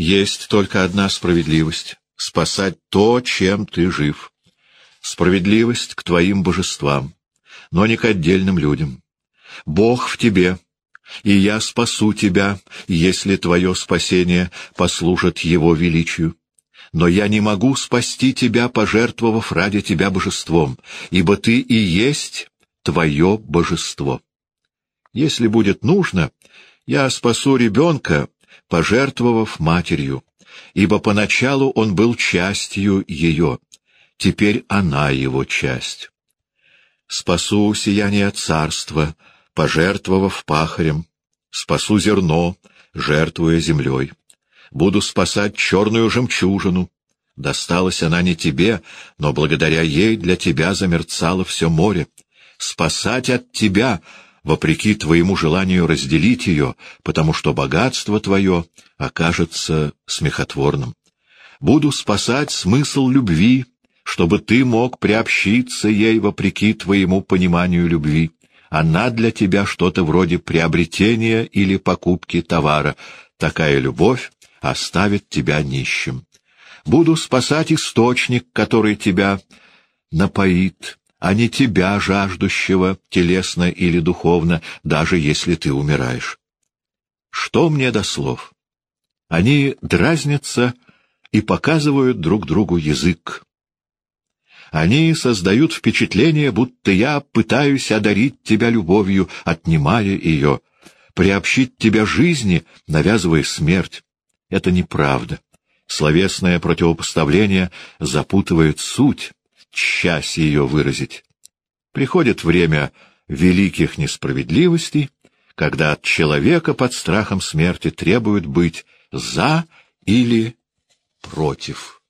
Есть только одна справедливость — спасать то, чем ты жив. Справедливость к твоим божествам, но не к отдельным людям. Бог в тебе, и я спасу тебя, если твое спасение послужит его величию. Но я не могу спасти тебя, пожертвовав ради тебя божеством, ибо ты и есть твое божество. Если будет нужно, я спасу ребенка, пожертвовав матерью, ибо поначалу он был частью ее, теперь она его часть. Спасу сияние царства, пожертвовав пахарем, спасу зерно, жертвуя землей. Буду спасать черную жемчужину. Досталась она не тебе, но благодаря ей для тебя замерцало все море. Спасать от тебя, вопреки твоему желанию разделить ее, потому что богатство твое окажется смехотворным. Буду спасать смысл любви, чтобы ты мог приобщиться ей вопреки твоему пониманию любви. Она для тебя что-то вроде приобретения или покупки товара. Такая любовь оставит тебя нищим. Буду спасать источник, который тебя напоит, а не тебя, жаждущего, телесно или духовно, даже если ты умираешь. Что мне до слов? Они дразнятся и показывают друг другу язык. Они создают впечатление, будто я пытаюсь одарить тебя любовью, отнимая ее, приобщить тебя жизни, навязывая смерть. Это неправда. Словесное противопоставление запутывает суть, часть ее выразить. Приходит время великих несправедливостей, когда от человека под страхом смерти требуют быть «за» или «против».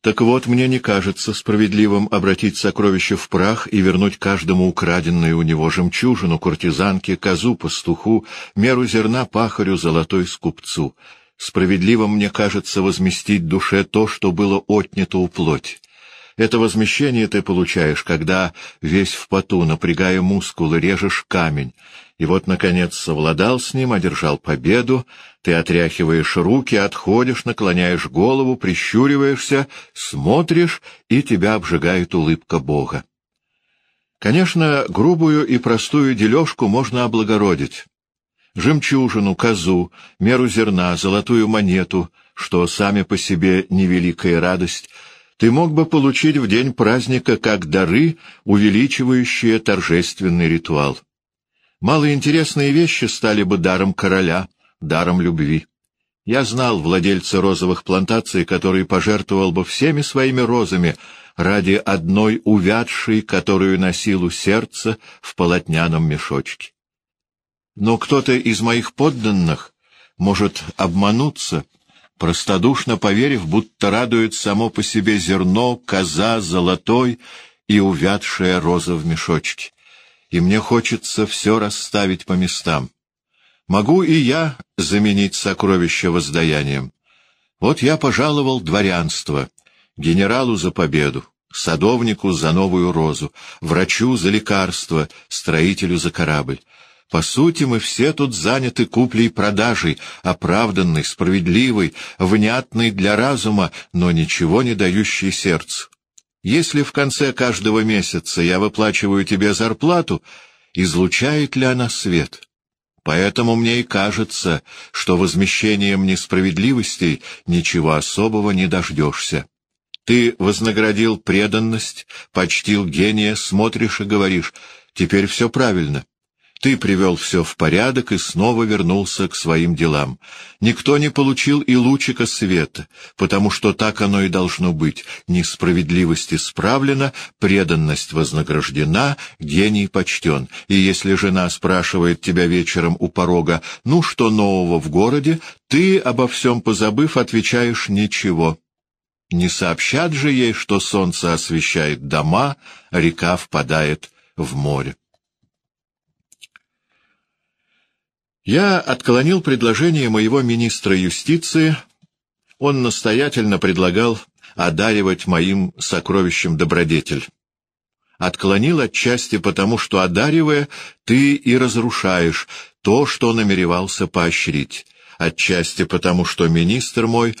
Так вот, мне не кажется справедливым обратить сокровище в прах и вернуть каждому украденную у него жемчужину, куртизанке, козу, пастуху, меру зерна пахарю, золотой скупцу. Справедливым мне кажется возместить душе то, что было отнято у плоти. Это возмещение ты получаешь, когда весь в поту, напрягая мускулы, режешь камень, и вот, наконец, совладал с ним, одержал победу, ты отряхиваешь руки, отходишь, наклоняешь голову, прищуриваешься, смотришь, и тебя обжигает улыбка Бога. Конечно, грубую и простую дележку можно облагородить. Жемчужину, козу, меру зерна, золотую монету, что сами по себе невеликая радость, ты мог бы получить в день праздника как дары, увеличивающие торжественный ритуал. Малоинтересные вещи стали бы даром короля, даром любви. Я знал владельца розовых плантаций, который пожертвовал бы всеми своими розами ради одной увядшей, которую носил у сердца в полотняном мешочке. Но кто-то из моих подданных может обмануться, простодушно поверив, будто радует само по себе зерно, коза, золотой и увядшая роза в мешочке и мне хочется все расставить по местам. Могу и я заменить сокровища воздаянием. Вот я пожаловал дворянство, генералу за победу, садовнику за новую розу, врачу за лекарство, строителю за корабль. По сути, мы все тут заняты куплей-продажей, оправданной, справедливой, внятной для разума, но ничего не дающей сердцу. Если в конце каждого месяца я выплачиваю тебе зарплату, излучает ли она свет? Поэтому мне и кажется, что возмещением несправедливостей ничего особого не дождешься. Ты вознаградил преданность, почтил гения, смотришь и говоришь, теперь все правильно. Ты привел все в порядок и снова вернулся к своим делам. Никто не получил и лучика света, потому что так оно и должно быть. Несправедливость исправлена, преданность вознаграждена, гений почтен. И если жена спрашивает тебя вечером у порога, ну что нового в городе, ты, обо всем позабыв, отвечаешь «ничего». Не сообщат же ей, что солнце освещает дома, река впадает в море. Я отклонил предложение моего министра юстиции. Он настоятельно предлагал одаривать моим сокровищем добродетель. Отклонил отчасти потому, что, одаривая, ты и разрушаешь то, что намеревался поощрить. отчасти потому, что министр мой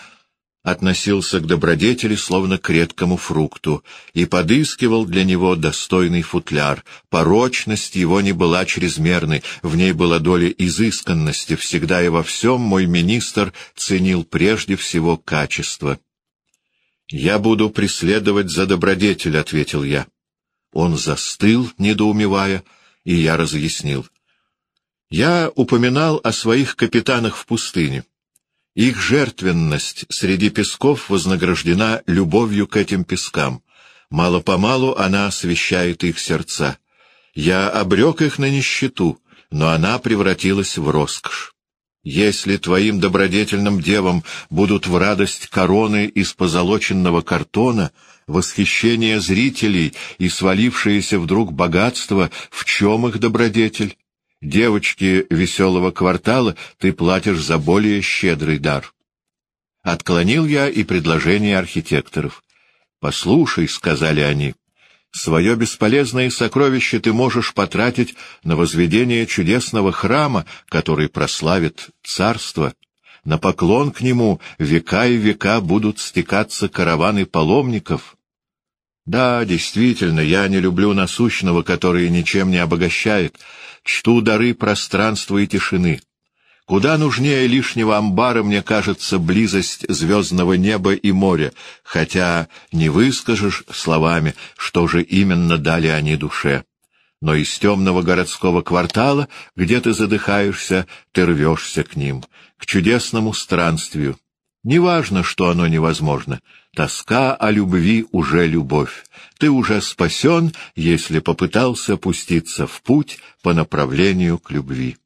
относился к добродетели словно к редкому фрукту и подыскивал для него достойный футляр. Порочность его не была чрезмерной, в ней была доля изысканности, всегда и во всем мой министр ценил прежде всего качество. «Я буду преследовать за добродетель», — ответил я. Он застыл, недоумевая, и я разъяснил. Я упоминал о своих капитанах в пустыне. Их жертвенность среди песков вознаграждена любовью к этим пескам. Мало-помалу она освещает их сердца. Я обрек их на нищету, но она превратилась в роскошь. Если твоим добродетельным девам будут в радость короны из позолоченного картона, восхищение зрителей и свалившееся вдруг богатство, в чем их добродетель? Девочке веселого квартала ты платишь за более щедрый дар. Отклонил я и предложение архитекторов. «Послушай», — сказали они, — «свое бесполезное сокровище ты можешь потратить на возведение чудесного храма, который прославит царство. На поклон к нему века и века будут стекаться караваны паломников». Да, действительно, я не люблю насущного, который ничем не обогащает, чту дары пространства и тишины. Куда нужнее лишнего амбара, мне кажется, близость звездного неба и моря, хотя не выскажешь словами, что же именно дали они душе. Но из темного городского квартала, где ты задыхаешься, ты рвешься к ним, к чудесному странствию. Неважно, что оно невозможно, тоска о любви уже любовь. Ты уже спасен, если попытался пуститься в путь по направлению к любви.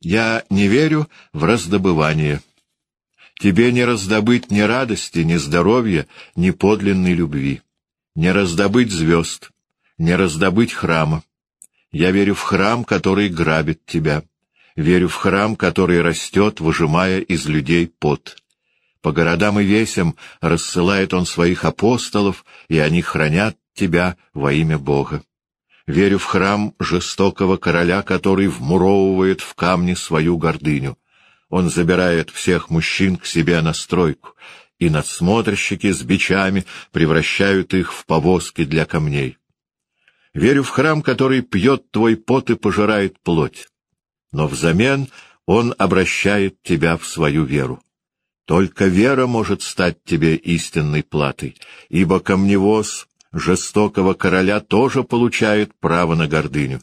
Я не верю в раздобывание. Тебе не раздобыть ни радости, ни здоровья, ни подлинной любви. Не раздобыть звезд, не раздобыть храма. Я верю в храм, который грабит тебя. Верю в храм, который растет, выжимая из людей пот. По городам и весям рассылает он своих апостолов, и они хранят тебя во имя Бога. Верю в храм жестокого короля, который вмуровывает в камни свою гордыню. Он забирает всех мужчин к себе на стройку, и надсмотрщики с бичами превращают их в повозки для камней. Верю в храм, который пьет твой пот и пожирает плоть, но взамен он обращает тебя в свою веру. Только вера может стать тебе истинной платой, ибо камневоз жестокого короля тоже получает право на гордыню.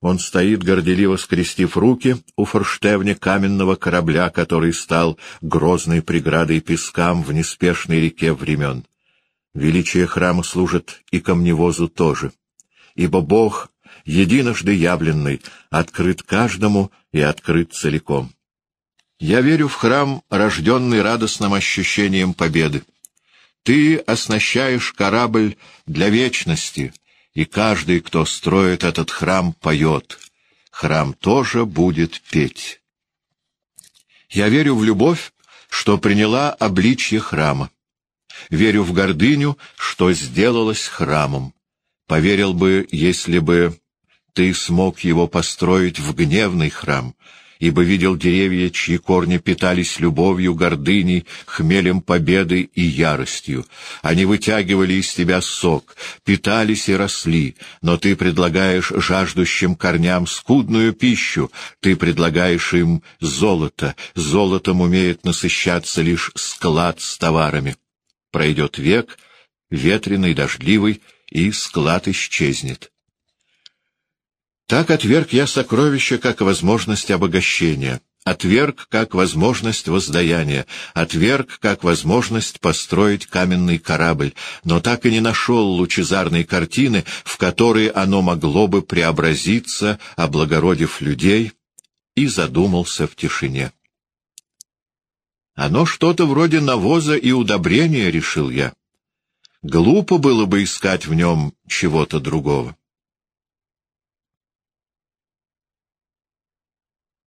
Он стоит, горделиво скрестив руки, у форштевня каменного корабля, который стал грозной преградой пескам в неспешной реке времен. Величие храма служит и камневозу тоже, ибо Бог, единожды явленный, открыт каждому и открыт целиком. Я верю в храм, рожденный радостным ощущением победы. Ты оснащаешь корабль для вечности, и каждый, кто строит этот храм, поет. Храм тоже будет петь. Я верю в любовь, что приняла обличье храма. Верю в гордыню, что сделалась храмом. Поверил бы, если бы ты смог его построить в гневный храм, ибо видел деревья, чьи корни питались любовью, гордыней, хмелем победы и яростью. Они вытягивали из тебя сок, питались и росли, но ты предлагаешь жаждущим корням скудную пищу, ты предлагаешь им золото, золотом умеет насыщаться лишь склад с товарами. Пройдет век, ветреный, дождливый, и склад исчезнет. Так отверг я сокровища как возможность обогащения, отверг как возможность воздаяния, отверг как возможность построить каменный корабль, но так и не нашел лучезарной картины, в которой оно могло бы преобразиться, облагородив людей, и задумался в тишине. Оно что-то вроде навоза и удобрения, решил я. Глупо было бы искать в нем чего-то другого.